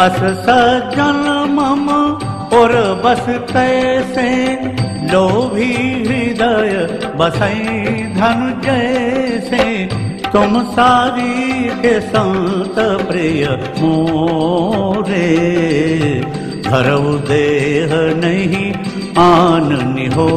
अस सजन मम और बस कैसे लोभी हृदय बसई धन जैसे। तुम सारी के संत प्रिय मोरे। हे देह नहीं आन निहो